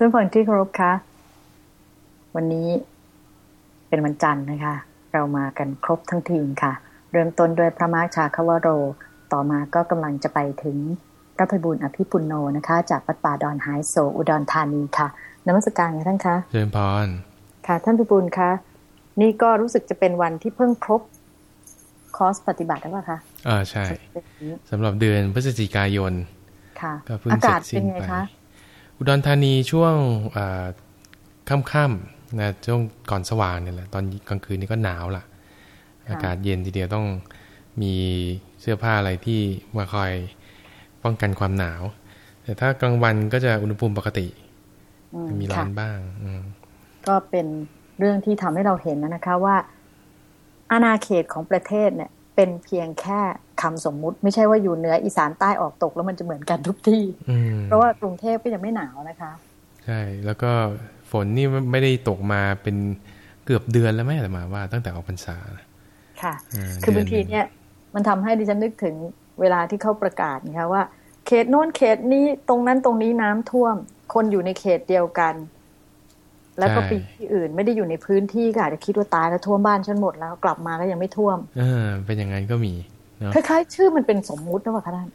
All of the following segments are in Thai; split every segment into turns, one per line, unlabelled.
ท่านผู้ฟังที่เคารพคะวันนี้เป็นวันจันทร์นะคะ เรามากันครบทั้งทีมค่ะ เริ่มต้นด้วยพระมาชาคาวโร ต่อมาก็กำลังจะไปถึงพระพิบูลอภิปุโนนะคะ จากวัดป่าดอนหายโศอุดรธานีค่ะนมัสการค่ะท่านคะ
เจริญพร
ค่ะ ท่านพิบูลคะนี่ก็รู้สึกจะเป็นวันที่เพิ่งครบคอร์สปฏิบัติแล้วป่ะคะ
เออใช่สำหรับเดือนพฤศจิกายน
ค่ะ
ก็เพิ่ง
อา
เสร็
กาศ
จ
เป็
สิ้
น
น
ไง
ไป
คะ
อุดรธานีช่วงอ่าค่ำๆนะช่วงก่อนสว่างเนี่ยแหละตอนกลางคืนนี่ก็หนาวละอากาศเย็นทีเดียวต้องมีเสื้อผ้าอะไรที่มาคอยป้องกันความหนาว แต่ถ้ากลางวันก็จะอุณหภูมิปกติ
อืม
มีร้อ
ค่ะ
นบ้างอืม
ก็เป็นเรื่องที่ทำให้เราเห็นนะคะว่า อาณาเขตของประเทศเนี่ย เป็นเพียงแค่ คำสมมุติไม่ใช่ว่าอยู่เหนืออีสานใต้ออกตกแล้วมันจะเหมือนกันทุกที่
อืม
เพราะว่ากรุงเทพก็ยังไม่หนาวนะคะ
ใช่ แล้วก็ฝนนี่ไม่ได้ตกมาเป็นเกือบเดือนแล้วแม่แต่มาว่าตั้งแต่ออกพรรษา
ค่ะ
อ่า
คือบาง
เดื
ที
นหนึ่ง
เนี่ย มันทำให้ดิฉันนึกถึงเวลาที่เขาประกาศนะคะว่า เขตโน้นเขตนี้ตรงนั้นตรงนี้น้ำท่วม คนอยู่ในเขตเดียวกัน แล้วก็
ใช่
ปีที่อื่นไม่ได้อยู่ในพื้นที่ก็อาจจะคิดว่าตายแล้วท่วมบ้านฉันหมดแล้วกลับมาก็ยังไม่ท่วม
เออเป็นอย่างนั้นก็มีเนาะ
คล้ายๆ ชื่อมันเป็นสมมุตินะว่าคะท่าน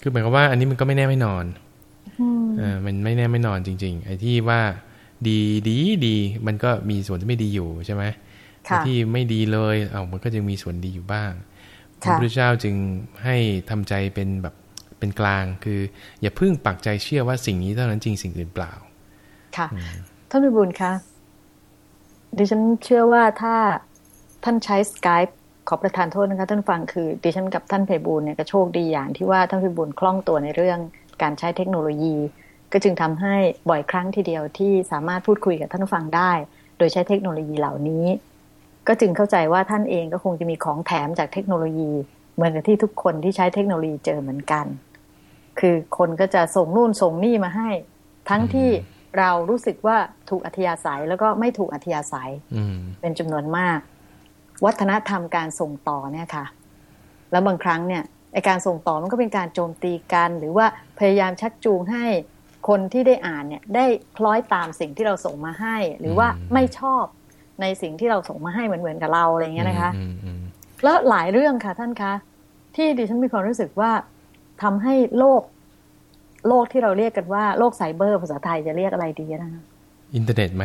คือหมายความว่าอันนี้มันก็ไม่แน่ไม่นอน
อืม
เออมันไม่แน่ไม่นอนจริง ๆ ไอ้ที่ว่าดีดีดีมันก็มีส่วนที่ไม่ดีอยู่ใช่ไหมไอ้
ค่ะ
ที่ไม่ดีเลยเอามันก็จะมีส่วนดีอยู่บ้างพระ
ค่ะ
พุทธเจ้าจึงให้ทำใจเป็นแบบเป็นกลาง คือ อย่าเพิ่งปักใจเชื่อว่าสิ่งนี้เท่านั้นจริงสิ่งอื่นเปล่า
ค่ะท่านพิบูลคะดิฉันเชื่อว่าถ้าท่านใช้สกาย ขอประทานโทษนะคะท่านฟังคือดิฉันกับท่านไพบูลย์เนี่ยก็โชคดีอย่างที่ว่าท่านไพบูลย์คล่องตัวในเรื่องการใช้เทคโนโลยี ก็จึงทำให้บ่อยครั้งทีเดียวที่สามารถพูดคุยกับท่านผู้ฟังได้ โดยใช้เทคโนโลยีเหล่านี้ ก็จึงเข้าใจว่าท่านเองก็คงจะมีของแถมจากเทคโนโลยี เหมือนกับที่ทุกคนที่ใช้เทคโนโลยีเจอเหมือนกัน คือคนก็จะส่งนู่นส่งนี่มาให้ ทั้งที่เรารู้สึกว่าถูกอัธยาศัยแล้วก็ไม่ถูกอัธยาศัย
อืม
เป็นจำนวนมาก วัฒนธรรมการส่งต่อเนี่ยค่ะ แล้วบางครั้งเนี่ยไอการส่งต่อมันก็เป็นการโจมตีกัน หรือว่าพยายามชักจูงให้คนที่ได้อ่านเนี่ยได้คล้อยตามสิ่งที่เราส่งมาให้ หรือว่าไม่ชอบในสิ่งที่เราส่งมาให้เหมือนเหมือนๆกับเราอะไรอย่างเงี้ยนะคะ
อืมอืม
แล้วหลายเรื่องค่ะท่านคะที่ดิฉันมีความรู้สึกว่าทำให้โลก โลกที่เราเรียกกันว่าโลกไซเบอร์ภาษาไทยจะเรียกอะไรดีนะคะ
อินเทอร์เน็ตไหม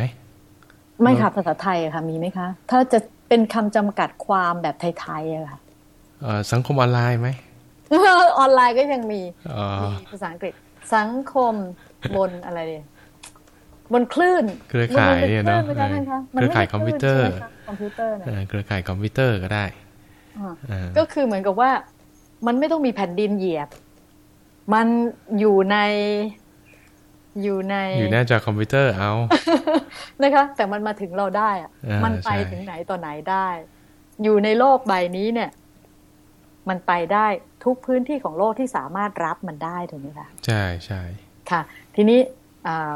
ไม่ค่ะภาษาไทยอะค่ะมีไหมคะ ถ้าจะ เป็นคำจำกัดความแบบไทยๆอะค่ะ
เอ่อสังคมออนไลน์ไหม
ออนไลน์ก็ยังมี
อ๋อ
มีภาษาอังกฤษ สังคมบนอะไรดีบนคลื่น
เครือข่าย
มัป็
เนี่ยเนาะ
คลื่ไหมคะท่านคะ
เครือข่ายคอมพิวเตอร์
ใช่ไหมคะคอมพิวเตอร์เนี่ย
เออเครือข่ายคอมพิวเตอร์ก็ได้
อ่า
เออ
ก็คือเหมือนกับว่า มันไม่ต้องมีแผ่นดินเหยียบ มันอยู่ใน อยู่ใน
อยู่หน้าจอคอมพิวเตอร์เอา
นะคะ แต่มันมาถึงเราได้อะ
อ่ามั
มันไป
ใช่
ถึงไหนต่อไหนได้ อยู่ในโลกใบนี้เนี่ย มันไปได้ทุกพื้นที่ของโลกที่สามารถรับมันได้ถูกไหมคะ
ใช่ใช่
ค่ะ ทีนี้อา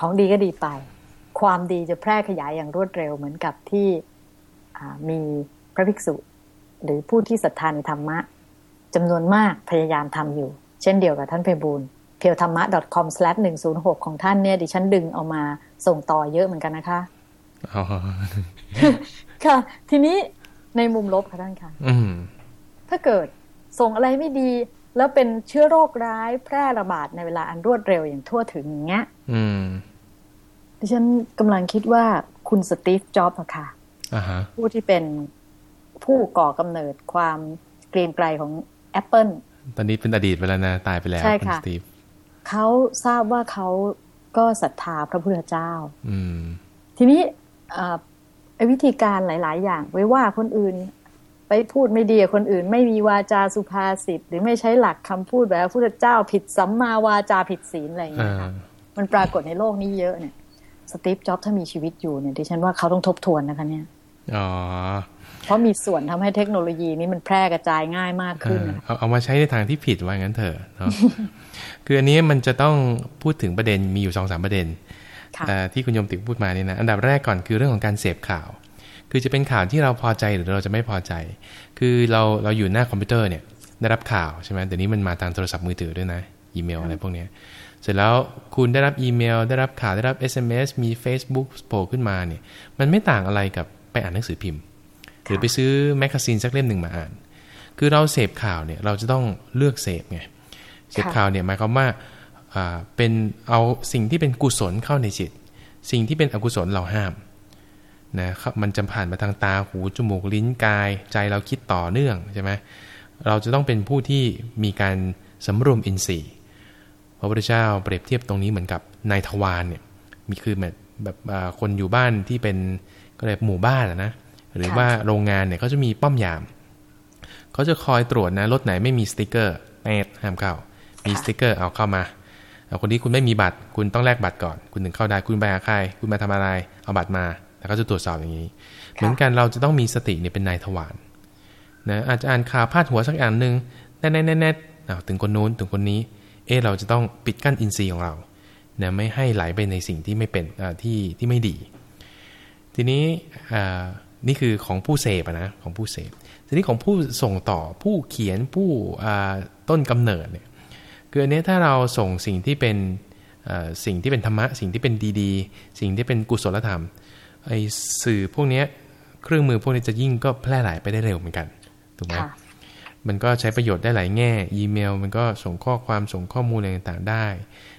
ของดีก็ดีไป ความดีจะแพร่ขยายอย่างรวดเร็วเหมือนกับที่อ่ามีพระภิกษุ หรือผู้ที่ศรัทธาในธรรมะจำนวนมากพยายามทำอยู่ เช่นเดียวกับท่านเพบูล เพียวธรรมะ .com/106 ของท่านเนี่ยดิฉันดึงเอามาส่งต่อเยอะเหมือนกันนะคะ
อ๋อ
ค่ะ ทีนี้ในมุมลบค่ะท่านคะ
อืม
ถ้าเกิดส่งอะไรไม่ดี แล้วเป็นเชื้อโรคร้ายแพร่ระบาดในเวลาอันรวดเร็วอย่างทั่วถึงอย่างเงี้ย
อืม
ดิฉันกำลังคิดว่าคุณสตีฟจ็อบส์อะค่ะ
อ่าฮะ
ผู้ที่เป็นผู้ก่อกำเนิดความเกรียงไกรของ Apple
ตอนนี้เป็นอดีตไปแล้วนะ ตายไปแล้ว
ใช่
ณ
ค่ะ
สตีฟ
เขาทราบว่าเขาก็ศรัทธาพระพุทธเจ้า
อืม
ทีนี้เอ่อไอ้วิธีการหลาย ๆ อย่างไว้ว่าคนอื่น ไปพูดไม่ดีกับคนอื่น ไม่มีวาจาสุภาษิตหรือไม่ใช้หลักคำพูดแบบพระพุทธเจ้าผิดสัมมาวาจาผิดศีลอะไรอย่าง
อ่า
เงี้ยค่ะมันปรากฏในโลกนี้เยอะเนี่ยสตีฟจ็อบส์ถ้ามีชีวิตอยู่เนี่ยดิฉันว่าเขาต้องทบทวนนะคะเนี่ย
อ๋อ
เพราะมีส่วนทำให้เทคโนโลยีนี้มันแพร่กระจายง่ายมาก
เอ
ขึ้น
อ
นะคะ
เอาเอามาใช้ในทางที่ผิดว่างั้นเถอะเนาะคืออันนี้มันจะต้องพูดถึงประเด็นมีอยู่สองสามประเด็น
ค่ะ
แต่ที่คุณโยมติพูดมาเนี่ยนะอันดับแรกก่อนคือเรื่องของการเสพข่าว คือจะเป็นข่าวที่เราพอใจหรือเราจะไม่พอใจ คือเราเราอยู่หน้าคอมพิวเตอร์เนี่ยได้รับข่าวใช่ไหมเดี๋ยวนี้มันมาทางโทรศัพท์มือถือด้วยนะอีเมลอะไรพวกเนี้ยเสร็จแล้วคุณได้รับอีเมล ได้รับข่าวได้รับ SMS มี Facebook โผล่ขึ้นมาเนี่ยมันไม่ต่างอะไรกับไปอ่านหนังสือพิมพ์ หรือไปซื้อ magazine สักเล่มหนึ่งมาอ่าน คือเราเสพข่าวเนี่ยเราจะต้องเลือกเสพไงเสพข่าวเนี่ยหมายความว่าเป็นเอาสิ่งที่เป็นกุศลเข้าในจิต สิ่งที่เป็นอกุศลเราห้ามนะครับมันจะผ่านมาทางตาหูจมูกลิ้นกาย ใจเราคิดต่อเนื่องใช่ไหมเราจะต้องเป็นผู้ที่มีการสำรวมอินทรีย์พระพุทธเจ้าเปรียบเทียบตรงนี้เหมือนกับนายทวารเนี่ยมีคือแบบแบบคนอยู่บ้านที่เป็นก็เลยหมู่บ้านนะ หรือว่าโรงงานเนี่ยเขาจะมีป้อมยามเขาจะคอยตรวจนะรถไหนไม่มีสติกเกอร์แอดห้ามเข้า มีสติกเกอร์เอาเข้ามาคนที่คุณไม่มีบัตร คุณต้องแลกบัตรก่อน คุณถึงเข้าได้คุณไปหาใคร คุณมาทำอะไร เอาบัตรมาแล้วก็จะตรวจสอบอย่างนี้ เหมือนกันเราจะต้องมีสติเนี่ยเป็นนายทวารนะอาจจะอ่านข่าวพาดหัวสักอย่างหนึ่งแน่แน่แน่ถึงคนนู้นถึงคนนี้ เออเราจะต้องปิดกั้นอินทรีย์ของเรานะไม่ให้ไหลไปในสิ่งที่ไม่เป็นที่ที่ไม่ดี ทีนี้ นี่คือของผู้เสพนะของผู้เสพทีนี้ของผู้ส่งต่อผู้เขียนผู้ต้นกำเนิดเนี่ยคืออันนี้ถ้าเราส่งสิ่งที่เป็นสิ่งที่เป็นธรรมะ สิ่งที่เป็นดีๆ สิ่งที่เป็นกุศลธรรมไอ้สื่อพวกนี้เครื่องมือพวกนี้จะยิ่งก็แพร่หลายไปได้เร็วเหมือนกันถูกไหมมันก็ใช้ประโยชน์ได้หลายแง่ อีเมล มันก็ส่งข้อความส่งข้อมูลอะไรต่างๆได้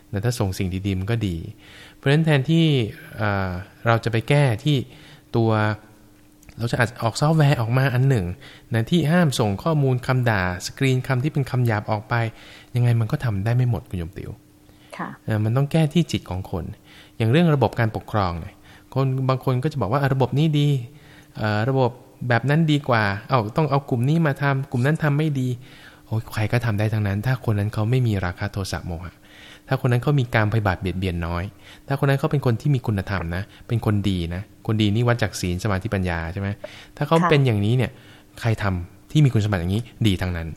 แต่ถ้าส่งสิ่งดีๆมันก็ดี เพราะฉะนั้นแทนที่เราจะไปแก้ที่ตัว เราจะอาจออกซอฟต์แวร์ออกมาอันหนึ่งนะที่ห้ามส่งข้อมูลคำด่า สกรีนคำที่เป็นคำหยาบออกไป ยังไงมันก็ทำได้ไม่หมดคุณยมติวค่ะมันต้องแก้ที่จิตของคน อย่างเรื่องระบบการปกครองเนี่ยคนบางคนก็จะบอกว่าระบบนี้ดีระบบแบบนั้นดีกว่า เอาต้องเอากลุ่มนี้มาทำกลุ่มนั้นทำไม่ดีโอ้ยใครก็ทำได้ทั้งนั้น ถ้าคนนั้นเขาไม่มีราคาโทสะโมหะถ้าคนนั้นเขามีการพยาบาทเบียดเบียนน้อย ถ้าคนนั้นเขาเป็นคนที่มีคุณธรรมนะ เป็นคนดีนะคนดีนี่วัดจากศีลสมาธิปัญญาใช่ไหมถ้าเขาเป็นอย่างนี้เนี่ยใครทำที่มีคุณสมบัติอย่างนี้ดีทั้งนั้น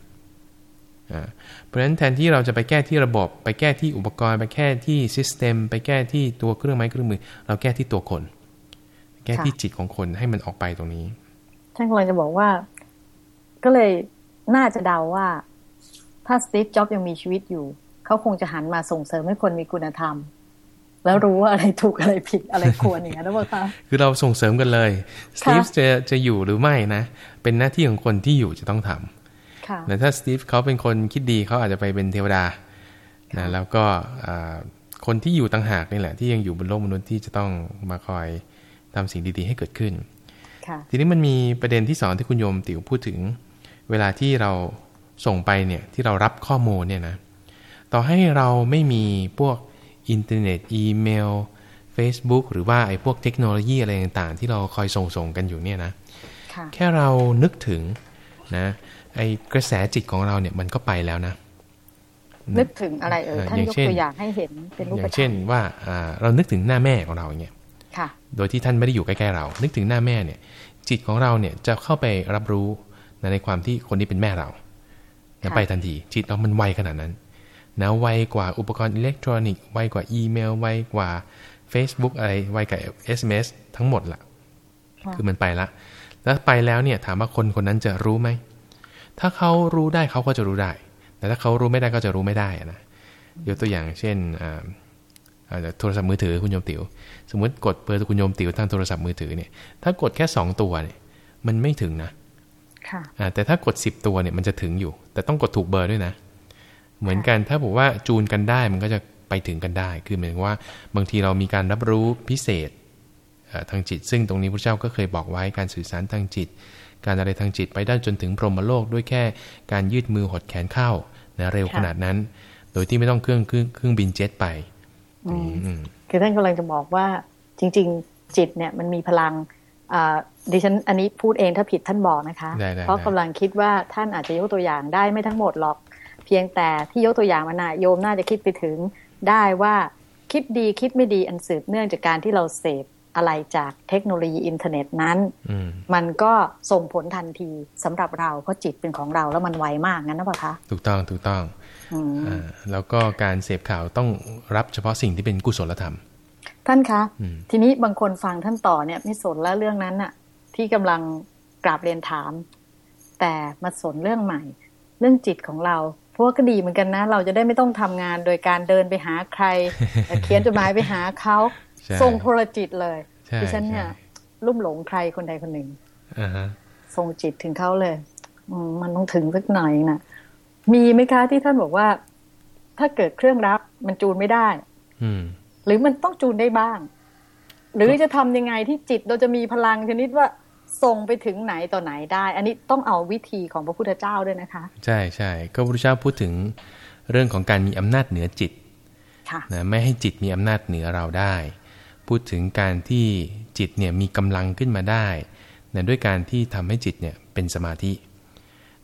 เพราะฉะนั้นแทนที่เราจะไปแก้ที่ระบบ ไปแก้ที่อุปกรณ์ ไปแก้ที่ซิสเต็มไปแก้ที่ตัวเครื่องไม้เครื่องมือ เราแก้ที่ตัวคน แก้ที่จิตของคนให้มันออกไปตรงนี้
ท่านกำลังจะบอกว่า ก็เลยน่าจะเดาว่า ถ้าสตีฟจ็อบยังมีชีวิตอยู่ เขาคงจะหันมาส่งเสริมให้คนมีคุณธรรม แล้วรู้ว่าอะไรถูกอะไรผิดอะไรควรอย่างนั้นหรือเปล่าคะ
คือเราส่งเสริมกันเลยสตีฟจะจะอยู่หรือไม่นะ เป็นหน้าที่ของคนที่อยู่จะต้องทำแต่ถ้าสตีฟเขาเป็นคนคิดดีเขาอาจจะไปเป็นเทวดานะแล้วก็คนที่อยู่ต่างหากนี่แหละ ที่ยังอยู่บนโลกมนุษย์ที่จะต้องมาคอยทำสิ่งดีๆ ให้เกิดขึ้นทีนี้มันมีประเด็นที่สองที่คุณโยมติ๋วพูดถึง เวลาที่เราส่งไปเนี่ยที่เรารับข้อมูลเนี่ยนะต่อให้เราไม่มีพวก อินเทอร์เน็ต อีเมล Facebook หรือว่าไอ้พวกเทคโนโลยีอะไรต่างๆ ที่เราคอยส่งส่งกันอยู่เนี่ยนะแค่เรานึกถึงนะไอ้กระแสจิตของเราเนี่ยมันก็ไปแล้วนะ
นึกถึงอะไรเออท่านยกตัวอย่างให้เห็นเป็นรูปธรรม
อย่างเช่นว่าเรานึกถึงหน้าแม่ของเราอย่างเงี้ยโดยที่ท่านไม่ได้อยู่ใกล้ๆเรา นึกถึงหน้าแม่เนี่ย จิตของเราเนี่ยจะเข้าไปรับรู้ในความที่คนนี้เป็นแม่เราไปทันที จิตเรามันไวขนาดนั้น นะไวกว่าอุปกรณ์อิเล็กทรอนิกส์ไวกว่าอีเมลไวกว่า Facebook อะไรไวกว่า SMS ทั้งหมดละคือมันไปละ แล้วไปแล้วเนี่ยถามว่าคนคนนั้นจะรู้ไหม ถ้าเขารู้ได้เขาก็จะรู้ได้ แต่ถ้าเขารู้ไม่ได้ก็จะรู้ไม่ได้นะยกตัวอย่างเช่นโทรศัพท์มือถือคุณโยมติ๋วสมมติกดเบอร์คุณโยมติ๋วทางโทรศัพท์มือถือเนี่ยถ้ากดแค่สองตัวเนี่ยมันไม่ถึงนะค่ะแต่ถ้ากดสิบตัวเนี่ยมันจะถึงอยู่ แต่ต้องกดถูกเบอร์ด้วยนะ เหมือนกันถ้าบอกว่าจูนกันได้มันก็จะไปถึงกันได้ คือหมายถึงว่าบางทีเรามีการรับรู้พิเศษทางจิต ซึ่งตรงนี้พระเจ้าก็เคยบอกไว้การสื่อสารทางจิต การอะไรทางจิตไปได้จนถึงพรหมโลกด้วยแค่การยืดมือหดแขนเข้านะเร็วขนาดนั้น โดยที่ไม่ต้องเครื่องเครื่องบินเจ็ตไป
คือท่านกำลังจะบอกว่าจริง ๆ จิตเนี่ยมันมีพลังดิฉันอันนี้พูดเองถ้าผิดท่านบอกนะคะ เพราะกำลังคิดว่าท่านอาจจะยกตัวอย่างได้ไม่ทั้งหมดหรอก เพียงแต่ที่ยกตัวอย่างมานะโยมน่าจะคิดไปถึงได้ว่าคิดดีคิดไม่ดีอันสืบเนื่องจากการที่เราเสพอะไรจากเทคโนโลยีอินเทอร์เน็ตนั้น มันก็ส่งผลทันทีสำหรับเราเพราะจิตเป็นของเราแล้วมันไวมากงั้นนะปะคะ
ถูกต้องถูกต้องแล้วก็การเสพข่าวต้องรับเฉพาะสิ่งที่เป็นกุศลธรรม
ท่านคะ ทีนี้บางคนฟังท่านต่อเนี่ยไม่สนแล้วเรื่องนั้นน่ะ ที่กำลังกราบเรียนถาม แต่มาสนเรื่องใหม่ เรื่องจิตของเรา เพราะว่าก็ดีเหมือนกันนะ เราจะได้ไม่ต้องทำงานโดยการเดินไปหาใคร เขียนจดหมายไปหาเขาส่งโทรจิตเลยดิฉันเนี่ยลุ่มหลงใครคนใดคนหนึ่งส่งจิตถึงเขาเลยมันต้องถึงสักหน่อยนะมีไหมคะที่ท่านบอกว่า ถ้าเกิดเครื่องรับมันจูนไม่ได้
อื
หรือมันต้องจูนได้บ้าง หรือจะทำยังไงที่จิตเราจะมีพลังชนิดว่า ส่งไปถึงไหนต่อไหนได้ อันนี้ต้องเอาวิธีของพระพุทธเจ้าด้วยนะคะ
ใช่ใช่ก็พระพุทธเจ้าพูดถึงเรื่องของการมีอำนาจเหนือจิตนะไม่ให้จิตมีอำนาจเหนือเราได้ พูดถึงการที่จิตเนี่ยมีกำลังขึ้นมาได้นะด้วยการที่ทำให้จิตเนี่ยเป็นสมาธิ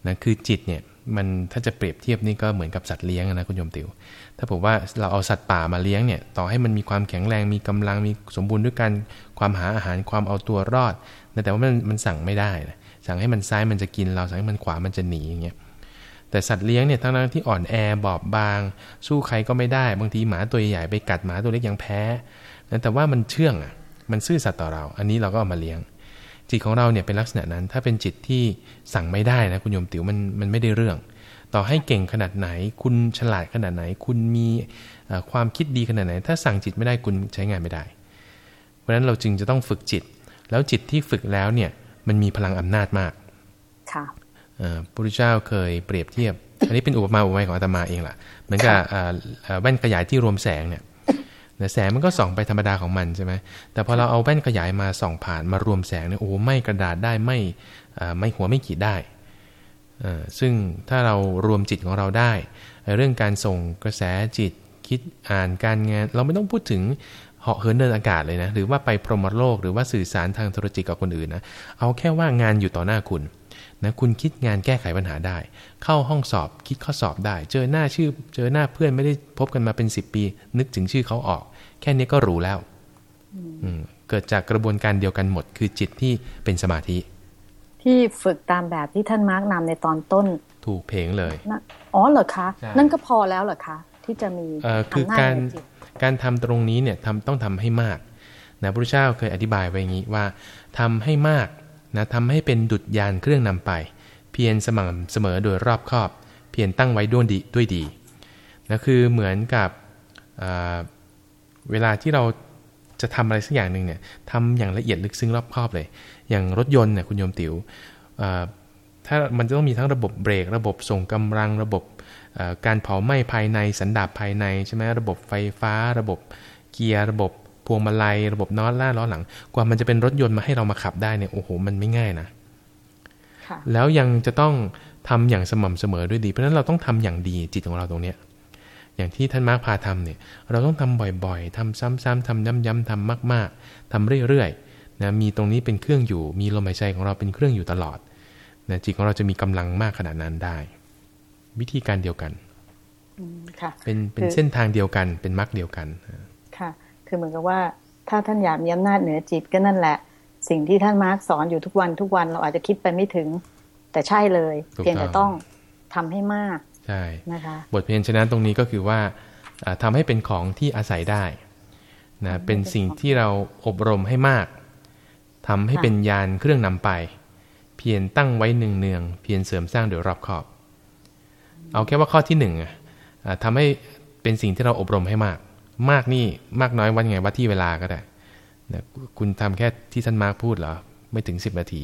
นะคือจิตเนี่ยมันถ้าจะเปรียบเทียบนี่ก็เหมือนกับสัตว์เลี้ยงนะคุณโยมติว ถ้าผมว่าเราเอาสัตว์ป่ามาเลี้ยงเนี่ยต่อให้มันมีความแข็งแรงมีกำลังมีสมบูรณ์ด้วยกันความหาอาหารความเอาตัวรอด แต่ว่ามันมันสั่งไม่ได้นะสั่งให้มันซ้ายมันจะกินเราสั่งให้มันขวามันจะหนีอย่างเงี้ยแต่สัตว์เลี้ยงเนี่ยทั้งนั้นที่อ่อนแอบอบบาง สู้ใครก็ไม่ได้บางทีหมาตัวใหญ่ไปกัดหมาตัวเล็กยังแพ้แต่ว่ามันเชื่องอะมันซื่อสัตย์ต่อเรา อันนี้เราก็เอามาเลี้ยง จิตของเราเนี่ยเป็นลักษณะนั้น ถ้าเป็นจิตที่สั่งไม่ได้นะคุณโยมติ๋วมันมันไม่ได้เรื่อง ต่อให้เก่งขนาดไหน คุณฉลาดขนาดไหน คุณมีความคิดดีขนาดไหน ถ้าสั่งจิตไม่ได้คุณใช้งานไม่ได้ เพราะฉะนั้นเราจึงจะต้องฝึกจิต แล้วจิตที่ฝึกแล้วเนี่ยมันมีพลังอำนาจมาก
ค่ะ
พระพุทธเจ้าเคยเปรียบเทียบ อันนี้เป็นอุปมาอุปไมยของอาตมาเองล่ะ เหมือนกับแว่นขยายที่รวมแสงเนี่ยแสงมันก็ส่องไปธรรมดาของมันใช่ไหมแต่พอเราเอาแว่นขยายมาส่องผ่านมารวมแสงเนี่ยโอ้ไม่กระดาษได้ไม่ไม่หัวไม่ขีดได้ ซึ่งถ้าเรารวมจิตของเราได้ เรื่องการส่งกระแสจิตคิดอ่านการงาน เราไม่ต้องพูดถึง เหาะเหินเดินอากาศเลยนะ หรือว่าไปพรหมโลกหรือว่าสื่อสารทางโทรจิตกับคนอื่นนะ เอาแค่ว่างานอยู่ต่อหน้าคุณนะคุณคิดงานแก้ไขปัญหาได้ เข้าห้องสอบคิดข้อสอบได้ เจอหน้าชื่อ เจอหน้าเพื่อนไม่ได้พบกันมาเป็นสิบปี นึกถึงชื่อเขาออก แค่นี้ก็รู้แล้วเกิดจากกระบวนการเดียวกันหมด คือจิตที่เป็นสมาธิ
ที่ฝึกตามแบบที่ท่านมาร์กนำในตอนต้น
ถูกเพลงเลย
อ๋อเหรอคะ นั่นก็พอแล้วเหรอคะ ที่จะมี
คือการ การทำตรงนี้เนี่ยทำต้องทำให้มากนะพระพุทธเจ้าเคยอธิบายไว้อย่างนี้ว่าทำให้มากนะทำให้เป็นดุจยานเครื่องนำไป เพียรสม่ำเสมอโดยรอบคอบ เพียรตั้งไว้ด้วยดีด้วยดีนะคือเหมือนกับเวลาที่เราจะทำอะไรสักอย่างหนึ่งเนี่ยทำอย่างละเอียดลึกซึ้งรอบคอบเลย อย่างรถยนต์เนี่ยคุณโยมติว๋วถ้ามันจะต้องมีทั้งระบบเบรก ระบบส่งกำลังระบบ การเผาไหม้ภายในสันดาปภายในใช่ไหมระบบไฟฟ้า ระบบเกียร์ระบบพวงมาลัย ระบบน็อตล่าล้อหลัง กว่ามันจะเป็นรถยนต์มาให้เรามาขับได้เนี่ยโอ้โหมันไม่ง่ายนะแล้วยังจะต้องทำอย่างสม่ำเสมอด้วยดีเพราะฉะนั้นเราต้องทำอย่างดีจิตของเราตรงเนี้ยอย่างที่ท่านมาร์คพาทำเนี่ยเราต้องทำบ่อยๆทำซ้ำๆทำย้ำๆทำมาก ๆทำเรื่อยๆนะมีตรงนี้เป็นเครื่องอยู่ มีลมหายใจของเราเป็นเครื่องอยู่ตลอดนะจิตของเราจะมีกำลังมากขนาดนั้นได้ วิธีการเดียวกันเป็นเป็นเส้นทางเดียวกัน เป็นมรรคเดียวกัน
ค่ะ คือเหมือนกับว่า ถ้าท่านอยากมีอำนาจเหนือจิตก็นั่นแหละ สิ่งที่ท่านมาร์กสอนอยู่ทุกวันทุกวันเราอาจจะคิดไปไม่ถึง แต่ใช่เลย เพียงแต่ต้องทำให้มาก
ใช่
นะคะ
บทเพียนฉะนั้นตรงนี้ก็คือว่าทำให้เป็นของที่อาศัยได้นะเป็นสิ่งที่เราอบรมให้มากทำให้เป็นยานเครื่องนำไป เพียรตั้งไว้หนึ่งเนือง เพียรเสริมสร้างโดยรอบขอบ เอาแค่ว่าข้อที่หนึ่งทำให้เป็นสิ่งที่เราอบรมให้มาก มากนี่มากน้อยวันไงว่าที่เวลาก็ได้นะคุณทำแค่ที่ท่านมาร์พูดเหรอไม่ถึงสิบนาที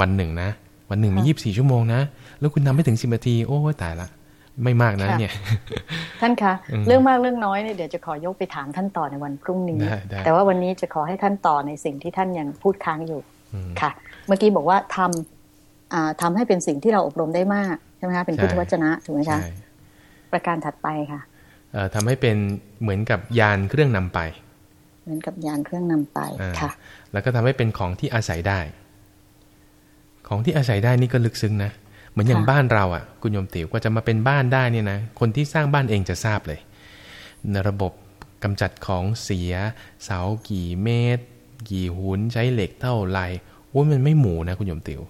วันหนึ่งนะ วันหนึ่งมียี่บสี่ชั่วโมงนะ แล้วคุณทาไม่ถึงสิบนาที โอ้ตายละไม่มากนะเนี่ย
ท่านคะเรื่องมากเรื่องน้อยเนี่ยเดี๋ยวจะขอยกไปถามท่านต่อในวันพรุ่งนี้ แต่ว่าวันนี้จะขอให้ท่านต่อในสิ่งที่ท่านยังพูดค้างอยู่ค่ะ เมื่อกี้บอกว่าทำทำให้เป็นสิ่งที่เราอบรมได้มาก ใช่ไหมคะเป็นพุทธวจนะถูกไหมคะประการถัดไปค่ะ
ทำให้เป็นเหมือนกับยานเครื่องนำไป
เหมือนกับยานเครื่องนำไปค่ะ
แล้วก็ทำให้เป็นของที่อาศัยได้ ของที่อาศัยได้นี่ก็ลึกซึ้งนะเหมือนอย่างบ้านเราอะ คุณโยมติ๋วก็จะมาเป็นบ้านได้เนี่ยนะคนที่สร้างบ้านเองจะทราบเลยในระบบกำจัดของเสีย เสากี่เมตร กี่หุนใช้เหล็กเท่าไรโอ้ยมันไม่หมูนะคุณโยมติ๋ว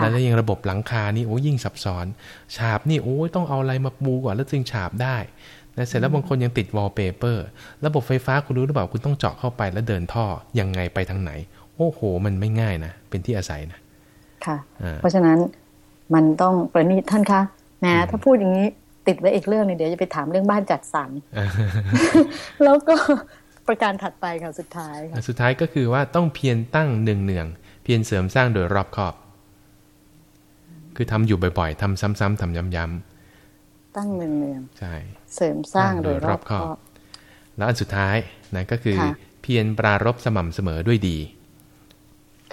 แล้วยังระบบหลังคานี่โอ้ยิ่งซับซ้อน ฉาบนี่โอ้ยต้องเอาอะไรมาปูก่อนแล้วจึงฉาบได้นะเสร็จแล้วบางคนยังติดวอลเปเปอร์ระบบไฟฟ้าคุณรู้หรือเปล่าคุณต้องเจาะเข้าไปแล้วเดินท่อยังไงไปทางไหน โอ้โห มันไม่ง่ายนะ เป็นที่อาศัยนะ
ค่ะ เพราะฉะนั้นมันต้องประณีตท่านคะนะถ้าพูดอย่างนี้ติดไว้อีกเรื่องนึงเดี๋ยวจะไปถามเรื่องบ้านจัดสรรแล้วก็ประการถัดไปค่ะสุดท้ายค่ะ
สุดท้ายก็คือว่าต้องเพียรตั้งเนืองเนือง เพียรเสริมสร้างโดยรอบคอบ คือทำอยู่บ่อยๆทำซ้ำๆทำย้ำ
ๆตั้งเนืองเนือง
ใช่
เสริมสร้างโดยรอบคอบ
แล้วอันสุดท้ายนะก็คือ เพียรปรารบสม่ำเสมอด้วยดี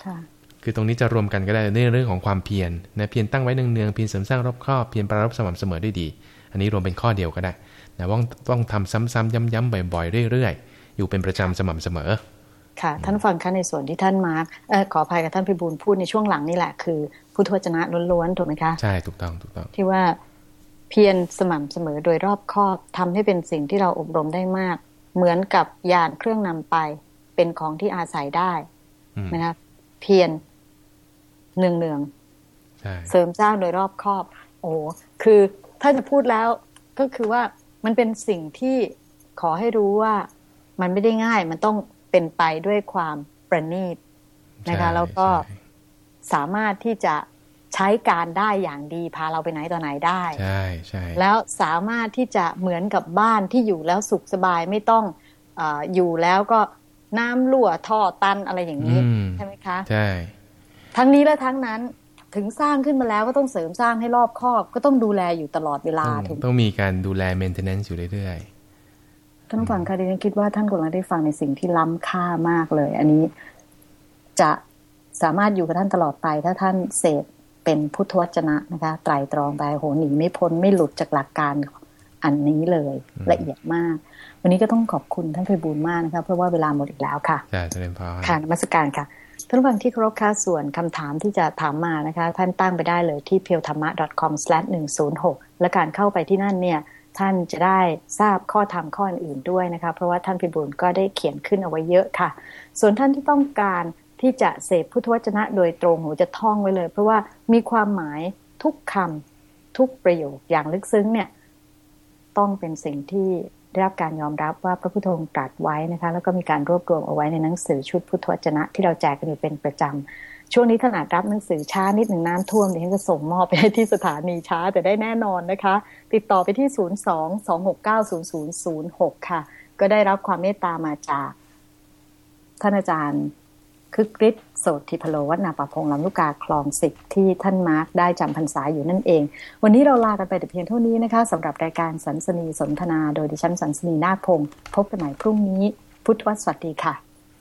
ค่ะ
คือตรงนี้จะรวมกันก็ได้ในเรื่องของความเพียรนะเพียรตั้งไว้เนืองๆเพียรเสริมสร้างรอบคอบเพียรปรารบสม่ำเสมอด้วยดี อันนี้รวมเป็นข้อเดียวก็ได้นะว่าต้องทำซ้ำๆย้ำๆบ่อยๆเรื่อยๆ อยู่เป็นประจำสม่ำเสมอ
ค่ะ ท่านฟังคะในส่วนที่ท่านมาร์กขออภัยกับท่านพิบูลพูดในช่วงหลังนี่แหละคือพุทธวจนะล้วนๆถูกไหมคะ
ใช่ถูกต้องถูกต้อง
ที่ว่าเพียรสม่ำเสมอโดยรอบคอบทำให้เป็นสิ่งที่เราอบรมได้มาก เหมือนกับยานเครื่องนำไป เป็นของที่อาศัยได้นะคะเพียรเนืองเนืองเสริมสร้างโดยรอบครอบ โอ้คือถ้าจะพูดแล้วก็คือว่ามันเป็นสิ่งที่ขอให้รู้ว่ามันไม่ได้ง่าย มันต้อง เป็นไปด้วยความประณีตนะคะแล้วก็สามารถที่จะใช้การได้อย่างดีพาเราไปไหนต่อไหนได้
ใช่ใช่
แล้วสามารถที่จะเหมือนกับบ้านที่อยู่แล้วสุขสบายไม่ต้องออยู่แล้วก็น้ำรั่วท่อตันอะไรอย่างนี้ ใช่ไหมคะ
ใช่
ทั้งนี้และทั้งนั้นถึงสร้างขึ้นมาแล้วก็ต้องเสริมสร้างให้รอบคอบ ก็ต้องดูแลอยู่ตลอดเวลา
ถูกต้องมีการดูแล maintenance อยู่เรื่อย
ๆ ท่านฟังค่ะดิฉันคิดว่าท่านกำลังได้ฟังในสิ่งที่ล้ำค่ามากเลย อันนี้จะสามารถอยู่กับท่านตลอดไป ถ้าท่านเสพเป็นพุทธวจนะนะคะไตรตรองไปโหหนีไม่พ้นไม่หลุดจากหลักการอันนี้เลยละเอียดมาก วันนี้ก็ต้องขอบคุณท่านเพบูลมากนะคะเพราะว่าเวลาหมดอีกแล้วค่ะ
จะเจริญพ
รค่ะนมัสการค่ะท่านฟังที่เคารพค่ะส่วนคำถามที่จะถามมานะคะ ท่านตั้งไปได้เลยที่ p e e l t h a m m a c o m 1 0 6และการเข้าไปที่นั่นเนี่ย ท่านจะได้ทราบข้อธรรมข้ออื่นด้วยนะคะ เพราะว่าท่านพิบูลก็ได้เขียนขึ้นเอาไว้เยอะค่ะ ส่วนท่านที่ต้องการที่จะเสพพุทธวจนะโดยตรงหูจะท่องไว้เลย เพราะว่ามีความหมายทุกคำทุกประโยคอย่างลึกซึ้งเนี่ย ต้องเป็นสิ่งที่ได้รับการยอมรับว่าพระพุทธองค์ตรัสไว้นะคะ แล้วก็มีการรวบรวมเอาไว้ในหนังสือชุดพุทธวจนะที่เราแจกกันอยู่เป็นประจำ ช่วงนี้ท่านาจรับหนังสือช้านิดหนึ่งน้ำท่วมเดี๋ยวจะส่งมอบไปให้ที่สถานีช้าแต่ได้แน่นอนนะคะ ติดต่อไปที่ 0 2 2 6 9 0 0 0 6 ค่ะ ก็ได้รับความเมตตามาจากท่านอาจารย์คึกฤทธิ์โสติพโลวัฒนาปะพงลำลูกกาคลองสิบที่ท่านมาร์กได้จำพรรษาอยู่นั่นเอง วันนี้เราลากันไปแต่เพียงเท่านี้นะคะสำหรับรายการสันสนีสนทนา โดยดิฉันสันสนีนาคพงศ์พบกันใหม่พรุ่งนี้ พุทธวสวัสดีค่ะ